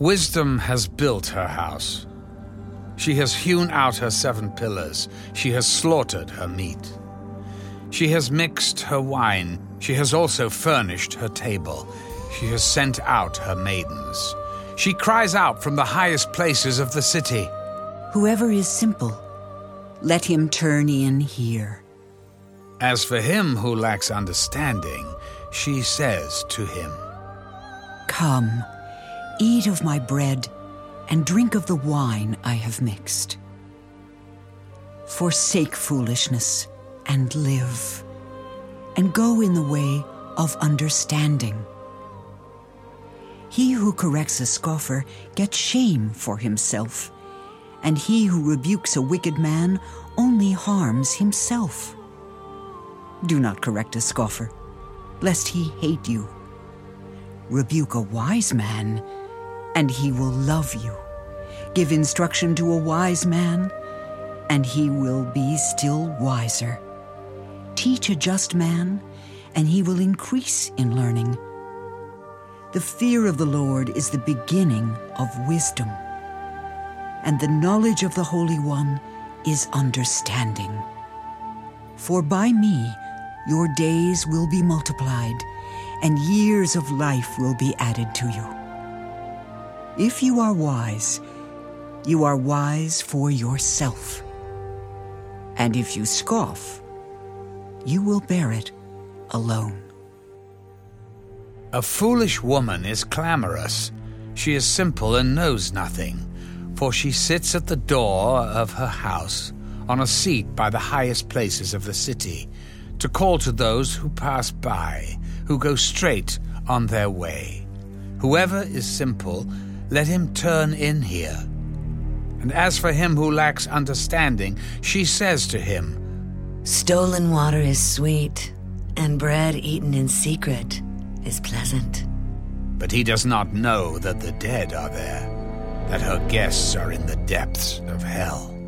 Wisdom has built her house. She has hewn out her seven pillars. She has slaughtered her meat. She has mixed her wine. She has also furnished her table. She has sent out her maidens. She cries out from the highest places of the city. Whoever is simple, let him turn in here. As for him who lacks understanding, she says to him, Come, eat of my bread and drink of the wine I have mixed. Forsake foolishness and live, and go in the way of understanding. He who corrects a scoffer gets shame for himself, and he who rebukes a wicked man only harms himself. Do not correct a scoffer, lest he hate you. Rebuke a wise man, and he will love you. Give instruction to a wise man, and he will be still wiser. Teach a just man, and he will increase in learning. The fear of the Lord is the beginning of wisdom, and the knowledge of the Holy One is understanding. For by me your days will be multiplied, and years of life will be added to you. If you are wise, you are wise for yourself. And if you scoff, you will bear it alone. A foolish woman is clamorous. She is simple and knows nothing, for she sits at the door of her house on a seat by the highest places of the city to call to those who pass by, who go straight on their way. Whoever is simple, let him turn in here. And as for him who lacks understanding, she says to him, Stolen water is sweet, and bread eaten in secret is pleasant. But he does not know that the dead are there, that her guests are in the depths of hell.